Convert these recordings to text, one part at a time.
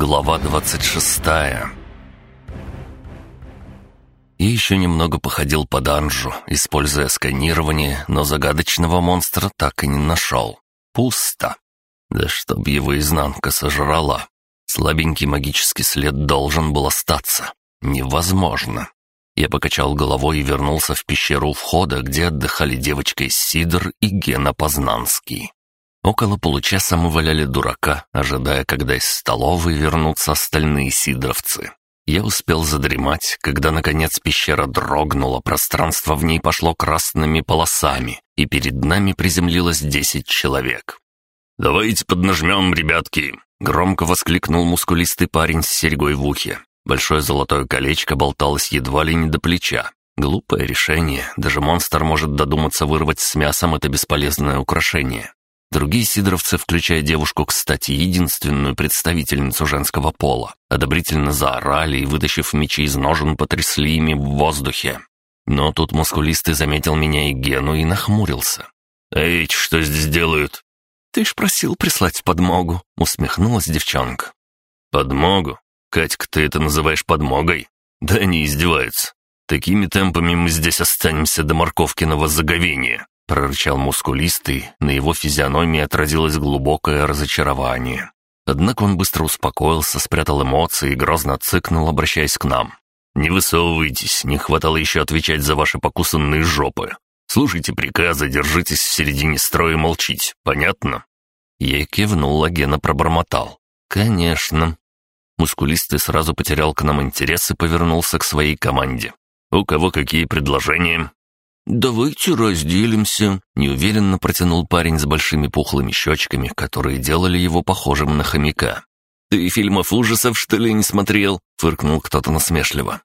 Глава 26 И еще немного походил по данжу, используя сканирование, но загадочного монстра так и не нашел. Пусто. Да чтоб его изнанка сожрала. Слабенький магический след должен был остаться. Невозможно. Я покачал головой и вернулся в пещеру входа, где отдыхали девочка из Сидор и Гена Познанский. Около получаса мы валяли дурака, ожидая, когда из столовой вернутся остальные сидоровцы. Я успел задремать, когда, наконец, пещера дрогнула, пространство в ней пошло красными полосами, и перед нами приземлилось десять человек. «Давайте поднажмем, ребятки!» — громко воскликнул мускулистый парень с серьгой в ухе. Большое золотое колечко болталось едва ли не до плеча. Глупое решение, даже монстр может додуматься вырвать с мясом это бесполезное украшение. Другие сидоровцы, включая девушку, кстати, единственную представительницу женского пола, одобрительно заорали и, вытащив мечи из ножен, потрясли ими в воздухе. Но тут мускулистый заметил меня и Гену и нахмурился. «Эй, что здесь делают?» «Ты ж просил прислать подмогу», — усмехнулась девчонка. «Подмогу? Катька, ты это называешь подмогой?» «Да они издеваются. Такими темпами мы здесь останемся до морковкиного заговения прорычал мускулистый, на его физиономии отразилось глубокое разочарование. Однако он быстро успокоился, спрятал эмоции и грозно цыкнул, обращаясь к нам. «Не высовывайтесь, не хватало еще отвечать за ваши покусанные жопы. Слушайте приказы, держитесь в середине строя и молчите, понятно?» Я кивнул, а Гена пробормотал. «Конечно». Мускулистый сразу потерял к нам интерес и повернулся к своей команде. «У кого какие предложения?» «Давайте разделимся», — неуверенно протянул парень с большими пухлыми щечками, которые делали его похожим на хомяка. «Ты фильмов ужасов, что ли, не смотрел?» — фыркнул кто-то насмешливо.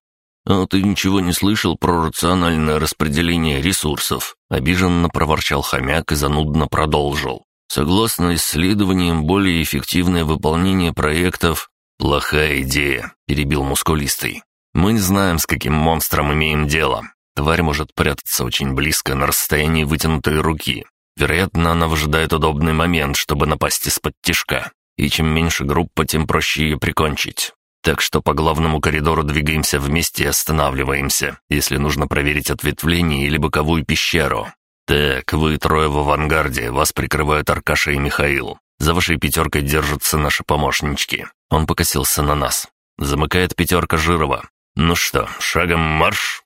«А ты ничего не слышал про рациональное распределение ресурсов?» — обиженно проворчал хомяк и занудно продолжил. «Согласно исследованиям, более эффективное выполнение проектов...» «Плохая идея», — перебил мускулистый. «Мы не знаем, с каким монстром имеем дело. Тварь может прятаться очень близко, на расстоянии вытянутой руки. Вероятно, она выжидает удобный момент, чтобы напасть из-под тишка. И чем меньше группа, тем проще ее прикончить. Так что по главному коридору двигаемся вместе и останавливаемся, если нужно проверить ответвление или боковую пещеру. Так, вы трое в авангарде, вас прикрывают Аркаша и Михаил. За вашей пятеркой держатся наши помощнички. Он покосился на нас. Замыкает пятерка Жирова. Ну что, шагом марш?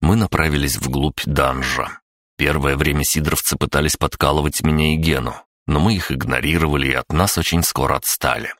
Мы направились вглубь данжа. Первое время сидоровцы пытались подкалывать меня и Гену, но мы их игнорировали и от нас очень скоро отстали.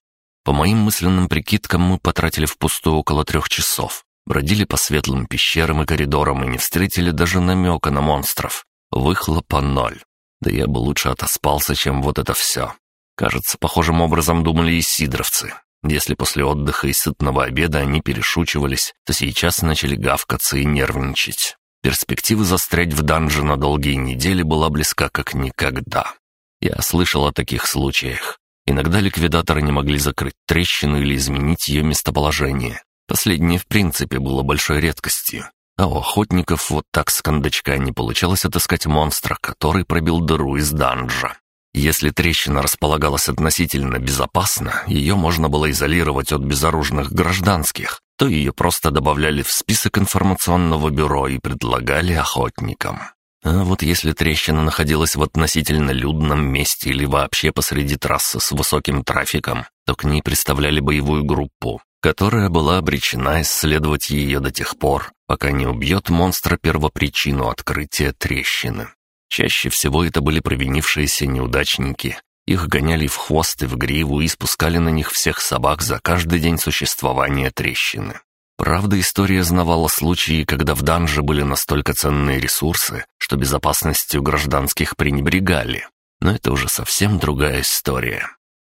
По моим мысленным прикидкам, мы потратили впустую около трех часов. Бродили по светлым пещерам и коридорам и не встретили даже намека на монстров. Выхлопа ноль. Да я бы лучше отоспался, чем вот это все. Кажется, похожим образом думали и сидоровцы. Если после отдыха и сытного обеда они перешучивались, то сейчас начали гавкаться и нервничать. Перспектива застрять в данже на долгие недели была близка как никогда. Я слышал о таких случаях. Иногда ликвидаторы не могли закрыть трещину или изменить ее местоположение. Последнее в принципе было большой редкостью. А у охотников вот так с кондачка не получалось отыскать монстра, который пробил дыру из данжа. Если трещина располагалась относительно безопасно, ее можно было изолировать от безоружных гражданских, то ее просто добавляли в список информационного бюро и предлагали охотникам. А вот если трещина находилась в относительно людном месте или вообще посреди трассы с высоким трафиком, то к ней представляли боевую группу, которая была обречена исследовать ее до тех пор, пока не убьет монстра первопричину открытия трещины. Чаще всего это были провинившиеся неудачники. Их гоняли в хвост и в гриву и спускали на них всех собак за каждый день существования трещины. Правда, история знавала случаи, когда в данже были настолько ценные ресурсы, что безопасностью гражданских пренебрегали. Но это уже совсем другая история.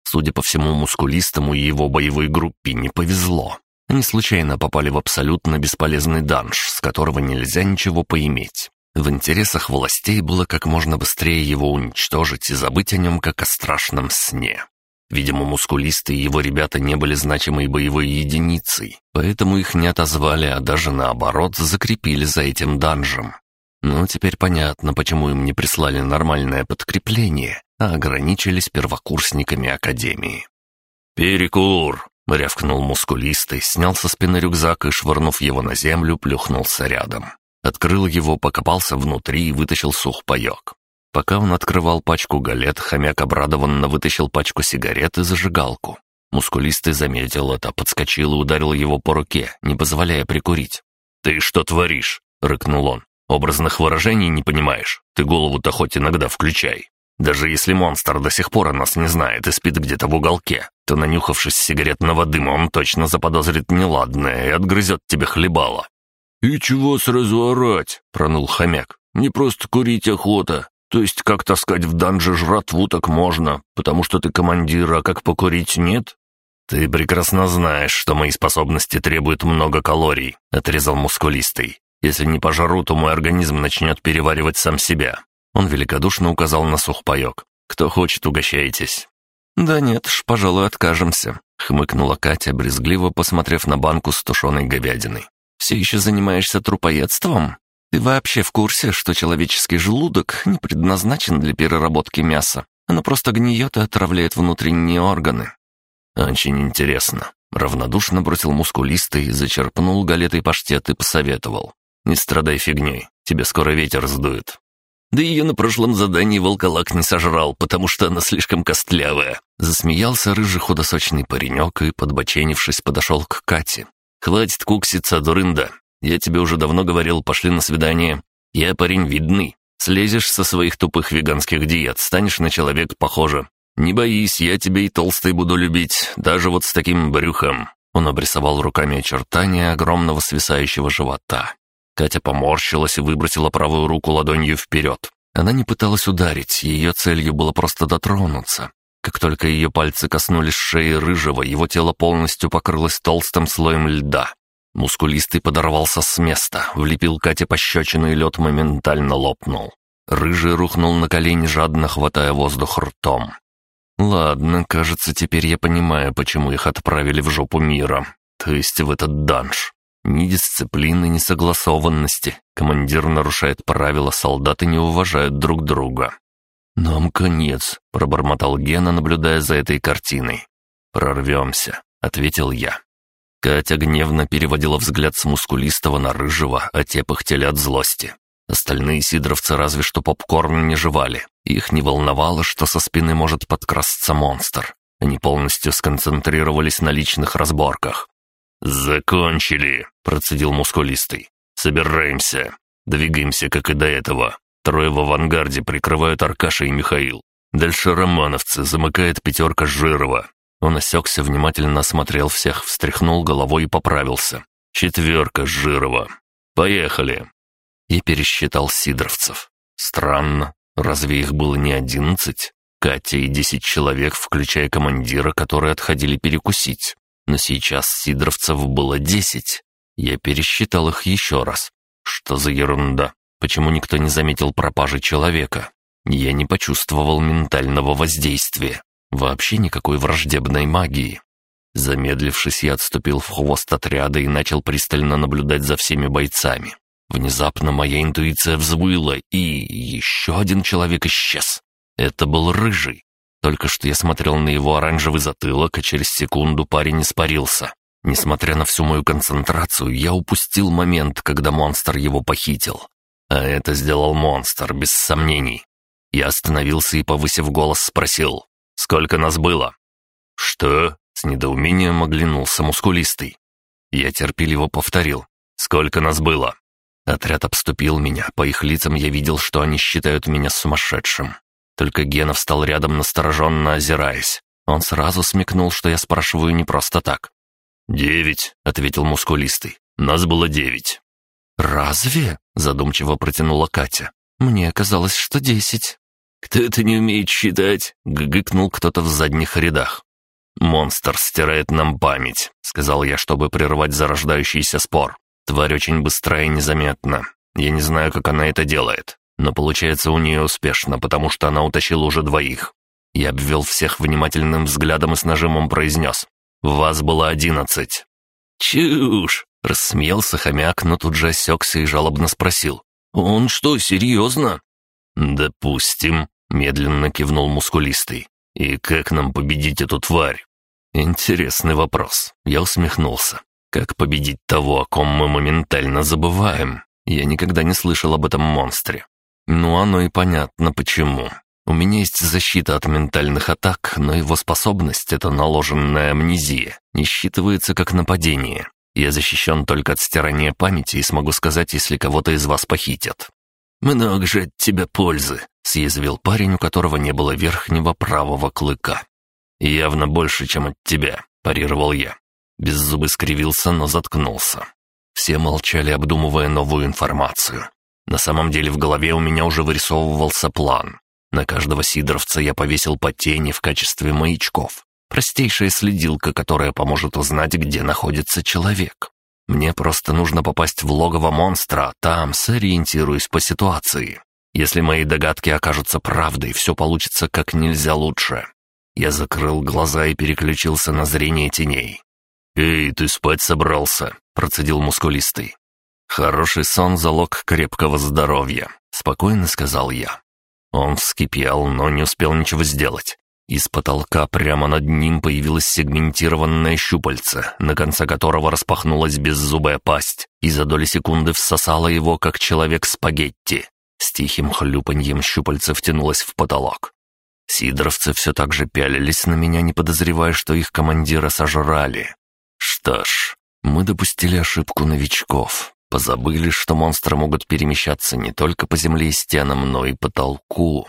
Судя по всему, мускулистому и его боевой группе не повезло. Они случайно попали в абсолютно бесполезный данж, с которого нельзя ничего поиметь. В интересах властей было как можно быстрее его уничтожить и забыть о нем как о страшном сне. Видимо, мускулисты и его ребята не были значимой боевой единицей, поэтому их не отозвали, а даже наоборот закрепили за этим данжем. Ну, теперь понятно, почему им не прислали нормальное подкрепление, а ограничились первокурсниками Академии. «Перекур!» Рявкнул мускулистый, снял со спины рюкзак и, швырнув его на землю, плюхнулся рядом. Открыл его, покопался внутри и вытащил сухпайок. Пока он открывал пачку галет, хомяк обрадованно вытащил пачку сигарет и зажигалку. Мускулистый заметил это, подскочил и ударил его по руке, не позволяя прикурить. «Ты что творишь?» — рыкнул он. «Образных выражений не понимаешь? Ты голову-то хоть иногда включай. Даже если монстр до сих пор о нас не знает и спит где-то в уголке, то, нанюхавшись сигаретного дыма, он точно заподозрит неладное и отгрызет тебе хлебало». «И чего сразу орать?» — пронул хомяк. «Не просто курить охота. То есть как таскать в данже жратву так можно, потому что ты командир, а как покурить нет?» «Ты прекрасно знаешь, что мои способности требуют много калорий», — отрезал мускулистый. «Если не пожару, то мой организм начнет переваривать сам себя». Он великодушно указал на сухпайок. «Кто хочет, угощайтесь». «Да нет ж, пожалуй, откажемся», — хмыкнула Катя, брезгливо посмотрев на банку с тушеной говядиной. «Все еще занимаешься трупоедством? Ты вообще в курсе, что человеческий желудок не предназначен для переработки мяса? Оно просто гниет и отравляет внутренние органы. «Очень интересно». Равнодушно бросил мускулистый, зачерпнул галетой паштет и посоветовал. «Не страдай фигней, тебе скоро ветер сдует». «Да ее на прошлом задании волколак не сожрал, потому что она слишком костлявая». Засмеялся рыжий худосочный паренек и, подбоченившись, подошел к Кате. «Хватит кукситься, дурында. Я тебе уже давно говорил, пошли на свидание. Я парень видный. Слезешь со своих тупых веганских диет, станешь на человека похоже. «Не боись, я тебя и толстой буду любить, даже вот с таким брюхом». Он обрисовал руками очертания огромного свисающего живота. Катя поморщилась и выбросила правую руку ладонью вперед. Она не пыталась ударить, ее целью было просто дотронуться. Как только ее пальцы коснулись шеи рыжего, его тело полностью покрылось толстым слоем льда. Мускулистый подорвался с места, влепил Кате пощечину, и лед моментально лопнул. Рыжий рухнул на колени, жадно хватая воздух ртом. Ладно, кажется, теперь я понимаю, почему их отправили в жопу мира. То есть в этот данж. Ни дисциплины, ни согласованности. Командир нарушает правила, солдаты не уважают друг друга. «Нам конец», — пробормотал Гена, наблюдая за этой картиной. «Прорвемся», — ответил я. Катя гневно переводила взгляд с мускулистого на рыжего, а те пыхтели от злости. Остальные сидоровцы разве что попкорн не жевали. Их не волновало, что со спины может подкрасться монстр. Они полностью сконцентрировались на личных разборках. «Закончили», — процедил мускулистый. «Собираемся. Двигаемся, как и до этого. Трое в авангарде прикрывают Аркаша и Михаил. Дальше романовцы, замыкает пятерка Жирова. Он осекся, внимательно осмотрел всех, встряхнул головой и поправился. Четверка Жирова. Поехали. Я пересчитал сидоровцев. Странно, разве их было не одиннадцать? Катя и десять человек, включая командира, которые отходили перекусить. Но сейчас сидоровцев было десять. Я пересчитал их еще раз. Что за ерунда? Почему никто не заметил пропажи человека? Я не почувствовал ментального воздействия. Вообще никакой враждебной магии. Замедлившись, я отступил в хвост отряда и начал пристально наблюдать за всеми бойцами. Внезапно моя интуиция взвыла, и еще один человек исчез. Это был рыжий. Только что я смотрел на его оранжевый затылок, а через секунду парень испарился. Несмотря на всю мою концентрацию, я упустил момент, когда монстр его похитил. А это сделал монстр, без сомнений. Я остановился и, повысив голос, спросил, «Сколько нас было?» «Что?» — с недоумением оглянулся мускулистый. Я терпеливо повторил, «Сколько нас было?» Отряд обступил меня, по их лицам я видел, что они считают меня сумасшедшим. Только Гена встал рядом, настороженно озираясь. Он сразу смекнул, что я спрашиваю не просто так. «Девять», — ответил мускулистый. «Нас было девять». «Разве?» — задумчиво протянула Катя. «Мне казалось, что десять». «Кто это не умеет считать?» — гыгыкнул кто-то в задних рядах. «Монстр стирает нам память», — сказал я, чтобы прервать зарождающийся спор. Тварь очень быстрая и незаметна. Я не знаю, как она это делает, но получается у нее успешно, потому что она утащила уже двоих. Я обвел всех внимательным взглядом и с нажимом произнес. «Вас было одиннадцать». «Чушь!» — рассмеялся хомяк, но тут же осекся и жалобно спросил. «Он что, серьезно?» «Допустим», — медленно кивнул мускулистый. «И как нам победить эту тварь?» Интересный вопрос. Я усмехнулся. Как победить того, о ком мы моментально забываем? Я никогда не слышал об этом монстре. Ну, оно и понятно почему. У меня есть защита от ментальных атак, но его способность, это наложенная амнезия, не считывается как нападение. Я защищен только от стирания памяти и смогу сказать, если кого-то из вас похитят. «Много же от тебя пользы», — съязвил парень, у которого не было верхнего правого клыка. «Явно больше, чем от тебя», — парировал я. Беззубый скривился, но заткнулся. Все молчали, обдумывая новую информацию. На самом деле в голове у меня уже вырисовывался план. На каждого сидоровца я повесил по тени в качестве маячков. Простейшая следилка, которая поможет узнать, где находится человек. Мне просто нужно попасть в логово монстра, а там сориентируюсь по ситуации. Если мои догадки окажутся правдой, все получится как нельзя лучше. Я закрыл глаза и переключился на зрение теней. «Эй, ты спать собрался?» — процедил мускулистый. «Хороший сон — залог крепкого здоровья», — спокойно сказал я. Он вскипел, но не успел ничего сделать. Из потолка прямо над ним появилось сегментированное щупальце, на конце которого распахнулась беззубая пасть, и за доли секунды всосала его, как человек спагетти. С тихим хлюпаньем щупальце втянулось в потолок. Сидоровцы все так же пялились на меня, не подозревая, что их командира сожрали. Что ж, мы допустили ошибку новичков. Позабыли, что монстры могут перемещаться не только по земле и стенам, но и потолку.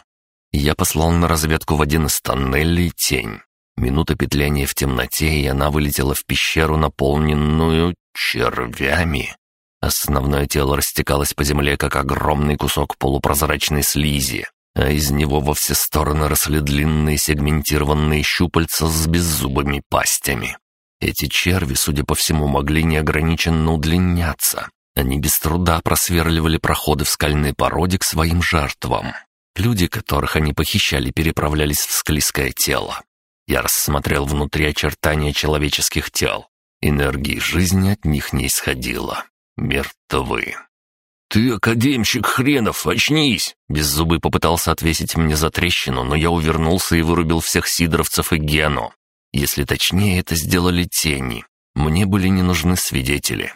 Я послал на разведку в один из тоннелей тень. Минута петляния в темноте, и она вылетела в пещеру, наполненную червями. Основное тело растекалось по земле, как огромный кусок полупрозрачной слизи, а из него во все стороны росли длинные сегментированные щупальца с беззубыми пастями. Эти черви, судя по всему, могли неограниченно удлиняться. Они без труда просверливали проходы в скальной породе к своим жертвам. Люди, которых они похищали, переправлялись в склизкое тело. Я рассмотрел внутри очертания человеческих тел. Энергии жизни от них не исходило. Мертвы. «Ты, академщик хренов, очнись!» Беззубый попытался отвесить мне за трещину, но я увернулся и вырубил всех сидоровцев и Гену. Если точнее, это сделали тени. Мне были не нужны свидетели.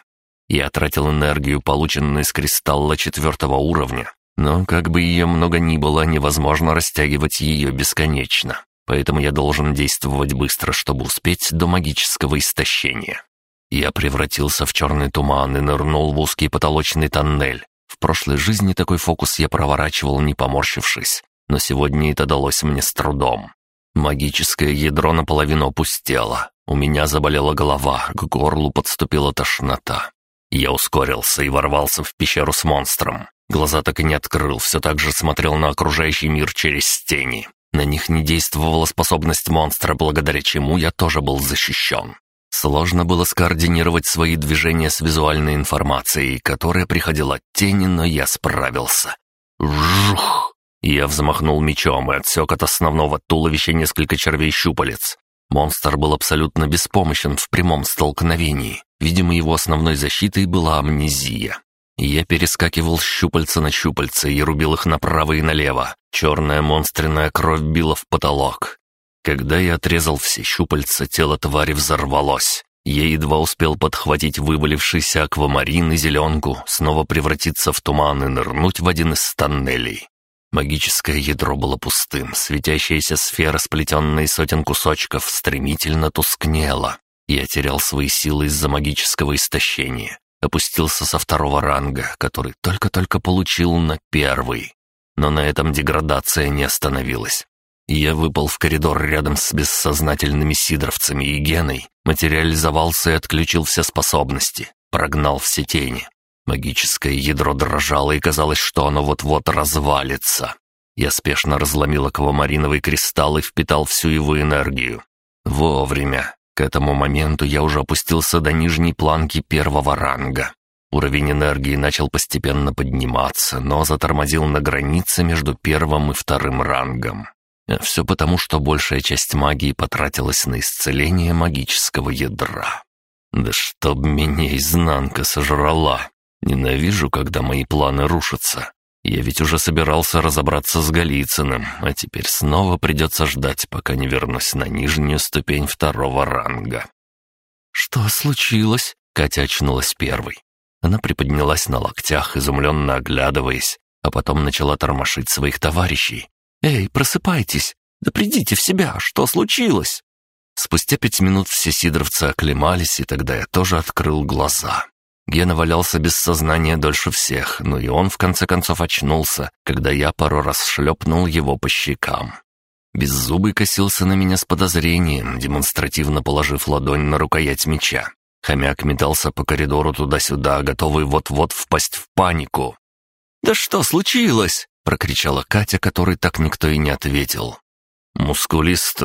Я тратил энергию, полученную из кристалла четвертого уровня, но как бы ее много ни было, невозможно растягивать ее бесконечно. Поэтому я должен действовать быстро, чтобы успеть до магического истощения. Я превратился в черный туман и нырнул в узкий потолочный тоннель. В прошлой жизни такой фокус я проворачивал, не поморщившись, но сегодня это далось мне с трудом. Магическое ядро наполовину опустело. У меня заболела голова, к горлу подступила тошнота. Я ускорился и ворвался в пещеру с монстром. Глаза так и не открыл, все так же смотрел на окружающий мир через тени. На них не действовала способность монстра, благодаря чему я тоже был защищен. Сложно было скоординировать свои движения с визуальной информацией, которая приходила от тени, но я справился. Жух! Я взмахнул мечом и отсек от основного туловища несколько червей-щупалец. Монстр был абсолютно беспомощен в прямом столкновении. Видимо, его основной защитой была амнезия. Я перескакивал щупальца на щупальца и рубил их направо и налево. Черная монстренная кровь била в потолок. Когда я отрезал все щупальца, тело твари взорвалось. Я едва успел подхватить вывалившийся аквамарин и зеленку, снова превратиться в туман и нырнуть в один из тоннелей. Магическое ядро было пустым, светящаяся сфера, сплетенная из сотен кусочков, стремительно тускнела. Я терял свои силы из-за магического истощения. Опустился со второго ранга, который только-только получил на первый. Но на этом деградация не остановилась. Я выпал в коридор рядом с бессознательными сидоровцами и геной, материализовался и отключил все способности, прогнал все тени. Магическое ядро дрожало, и казалось, что оно вот-вот развалится. Я спешно разломил аквамариновый кристалл и впитал всю его энергию. Вовремя. К этому моменту я уже опустился до нижней планки первого ранга. Уровень энергии начал постепенно подниматься, но затормозил на границе между первым и вторым рангом. Все потому, что большая часть магии потратилась на исцеление магического ядра. Да чтоб меня изнанка сожрала. Ненавижу, когда мои планы рушатся. Я ведь уже собирался разобраться с Голицыным, а теперь снова придется ждать, пока не вернусь на нижнюю ступень второго ранга. «Что случилось?» — Катя очнулась первой. Она приподнялась на локтях, изумленно оглядываясь, а потом начала тормошить своих товарищей. «Эй, просыпайтесь! Да придите в себя! Что случилось?» Спустя пять минут все сидоровцы оклемались, и тогда я тоже открыл глаза. Гена валялся без сознания дольше всех, но и он в конце концов очнулся, когда я пару раз шлепнул его по щекам. Беззубый косился на меня с подозрением, демонстративно положив ладонь на рукоять меча. Хомяк метался по коридору туда-сюда, готовый вот-вот впасть в панику. «Да что случилось?» — прокричала Катя, которой так никто и не ответил. «Мускулист,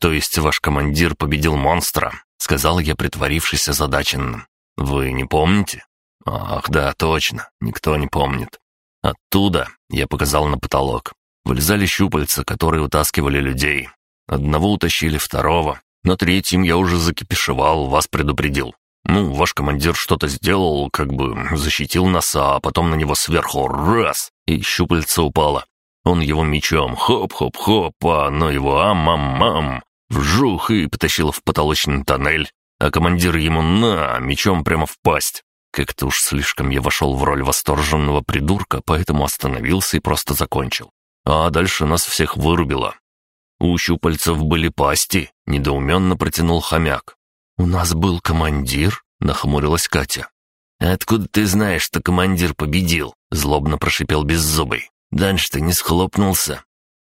то есть ваш командир, победил монстра», — сказал я, притворившись озадаченным. «Вы не помните?» «Ах, да, точно, никто не помнит». «Оттуда», — я показал на потолок, — вылезали щупальца, которые утаскивали людей. Одного утащили, второго. На третьем я уже закипишевал, вас предупредил. Ну, ваш командир что-то сделал, как бы защитил нас, а потом на него сверху раз, и щупальце упало. Он его мечом хоп-хоп-хоп, а оно его ам-ам-ам, вжух и потащил в потолочный тоннель а командир ему на, мечом прямо в пасть. Как-то уж слишком я вошел в роль восторженного придурка, поэтому остановился и просто закончил. А дальше нас всех вырубило. У щупальцев были пасти, недоуменно протянул хомяк. «У нас был командир?» — нахмурилась Катя. «Откуда ты знаешь, что командир победил?» — злобно прошипел Беззубый. «Дальше-то не схлопнулся».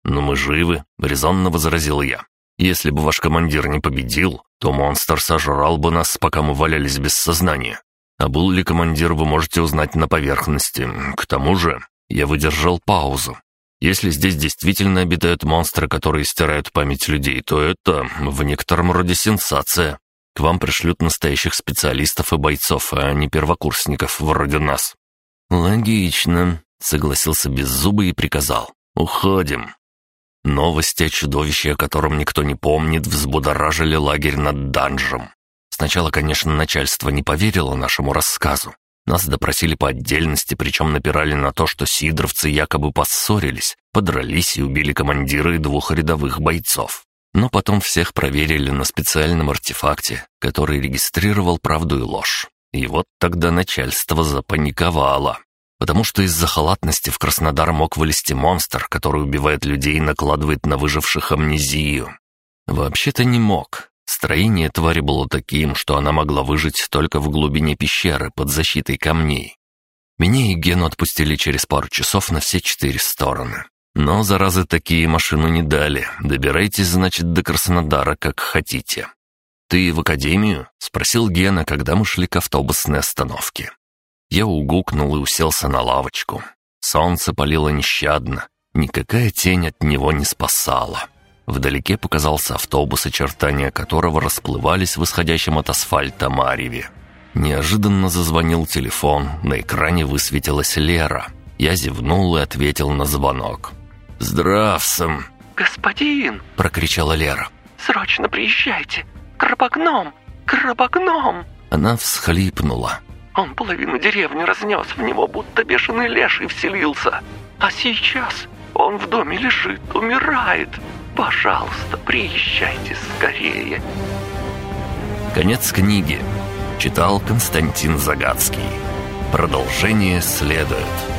«Но мы живы», — резонно возразил я. Если бы ваш командир не победил, то монстр сожрал бы нас, пока мы валялись без сознания. А был ли командир, вы можете узнать на поверхности. К тому же, я выдержал паузу. Если здесь действительно обитают монстры, которые стирают память людей, то это в некотором роде сенсация. К вам пришлют настоящих специалистов и бойцов, а не первокурсников вроде нас». «Логично», — согласился Беззубый и приказал. «Уходим». Новости о чудовище, о котором никто не помнит, взбудоражили лагерь над данжем. Сначала, конечно, начальство не поверило нашему рассказу. Нас допросили по отдельности, причем напирали на то, что сидоровцы якобы поссорились, подрались и убили командира и двух рядовых бойцов. Но потом всех проверили на специальном артефакте, который регистрировал правду и ложь. И вот тогда начальство запаниковало потому что из-за халатности в Краснодар мог вылезти монстр, который убивает людей и накладывает на выживших амнезию. Вообще-то не мог. Строение твари было таким, что она могла выжить только в глубине пещеры под защитой камней. Меня и Гену отпустили через пару часов на все четыре стороны. Но, заразы, такие машину не дали. Добирайтесь, значит, до Краснодара, как хотите. «Ты в академию?» — спросил Гена, когда мы шли к автобусной остановке. Я угукнул и уселся на лавочку. Солнце палило нещадно. Никакая тень от него не спасала. Вдалеке показался автобус, очертания которого расплывались в исходящем от асфальта мареве. Неожиданно зазвонил телефон, на экране высветилась Лера. Я зевнул и ответил на звонок. «Здравствуй!» «Господин!» — прокричала Лера. «Срочно приезжайте! Крабогном! Крабогном!» Она всхлипнула. Он половину деревни разнес, в него будто бешеный леший вселился. А сейчас он в доме лежит, умирает. Пожалуйста, приезжайте скорее. Конец книги. Читал Константин Загадский. Продолжение следует.